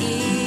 easy.